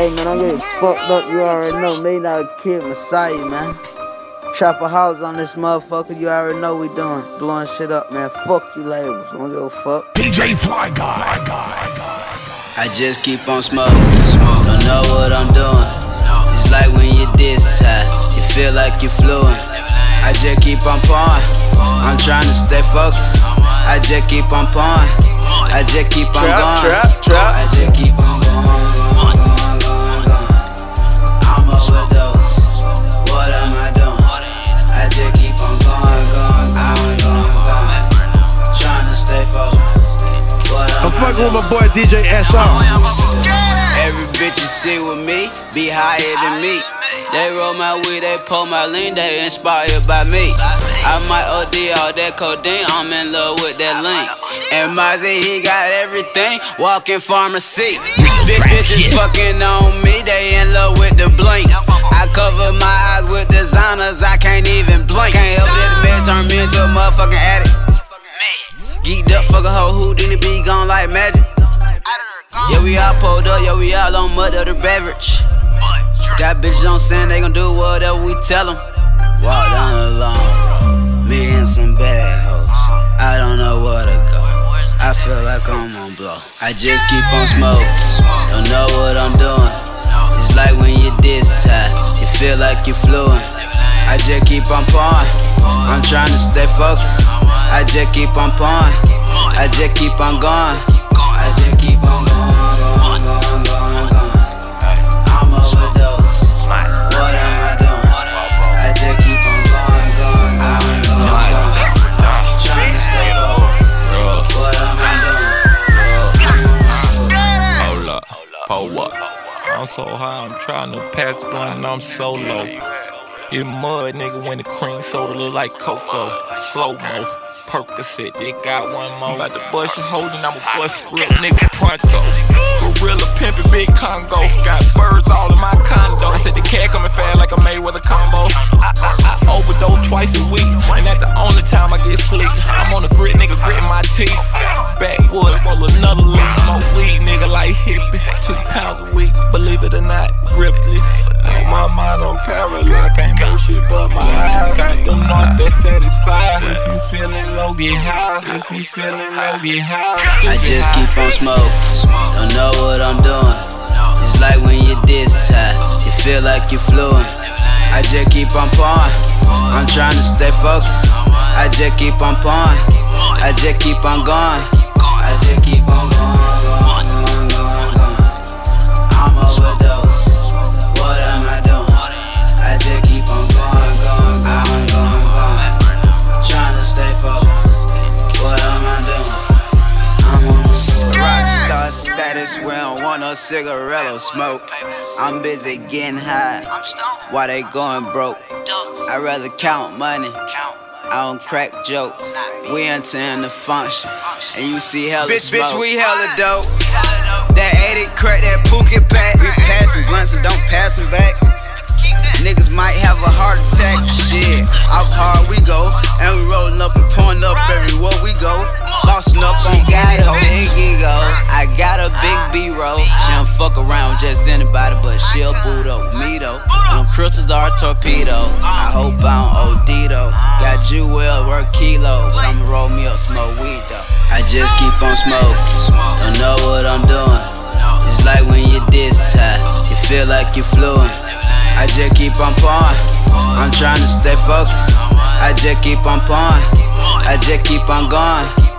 Hey man, I'm getting fucked up. You already know me, not Kid Messiah, man. Trapper house on this motherfucker. You already know we doing blowing shit up, man. Fuck you labels. Don't give a fuck. DJ Fly Guy. I just keep on smoking. Don't know what I'm doing. It's like when you this high, you feel like you're fluent. I just keep on pouring. I'm trying to stay focused. I just keep on pouring. I just keep on Trap, going. Boy DJ SR. Every bitch you see with me be higher than me. They roll my weed, they pull my lean, they inspired by me. I might OD all that codeine, I'm in love with that lean. And Mozzie, he got everything, walking pharmacy. Bitch, bitches fucking on me, they in love with the blink. I cover my eyes with designers, I can't even blink. Can't help this man turn me into a motherfucking addict. Geeked up, fuck a hoe who didn't be gone like magic. Yeah, we all pulled up, yeah, we all on mud of the beverage. Got bitches on saying they gon' do whatever we tell them. Walk down the long me and some bad hoes. I don't know where to go. I feel like I'm on blow. I just keep on smoking, don't know what I'm doing. It's like when you this high, you feel like you're fluent. I just keep on pouring, I'm trying to stay focused. I just keep on pouring, I just keep on going. So high, I'm trying to pass the blunt and I'm so low. You mud, nigga, when the cream soda look like cocoa. Slow mo, Percocet, they got one more. About the bust your holding, I'ma bust script, nigga, pronto. Gorilla pimpin' big Congo. Got birds all in my condo. I said the cat coming fast like a Mayweather combo. I, I, I overdose twice a week, and that's the only time I get sleep. I'm on the grit, nigga, gritting my teeth. Backwood, roll another leaf, smoke weed, nigga, like hippie. Two pounds a week, believe it or not, Ripley. On my mind, I'm parallel, can't move shit but my eyes. Got them north that satisfied. If you feeling low, get high. If you feeling low, get high. I just keep on smoking. Don't know what I'm doing. It's like when you this high, you feel like you're fluent. I just keep on pouring. I'm trying to stay focused. I just keep on pouring. I just keep on going. Don't want no cigarillo smoke. I'm busy getting high, while they going broke. I'd rather count money. I don't crack jokes. We entering the function, and you see hella bitch, smoke. Bitch, we hella dope. That 80 crack, that Pookie pack. We passing blunts and don't pass them back. Niggas might have a heart attack. Shit, off hard we go. Big B roll. She don't fuck around with just anybody, but she'll boot up with me though. Them crystals are a torpedo. I hope I don't OD though. Got you well, work kilo. But I'ma roll me up, smoke weed though. I just keep on smoking. Don't know what I'm doing. It's like when you this high, you feel like you're fluent. I just keep on pouring. I'm trying to stay focused. I just keep on pouring. I just keep on going.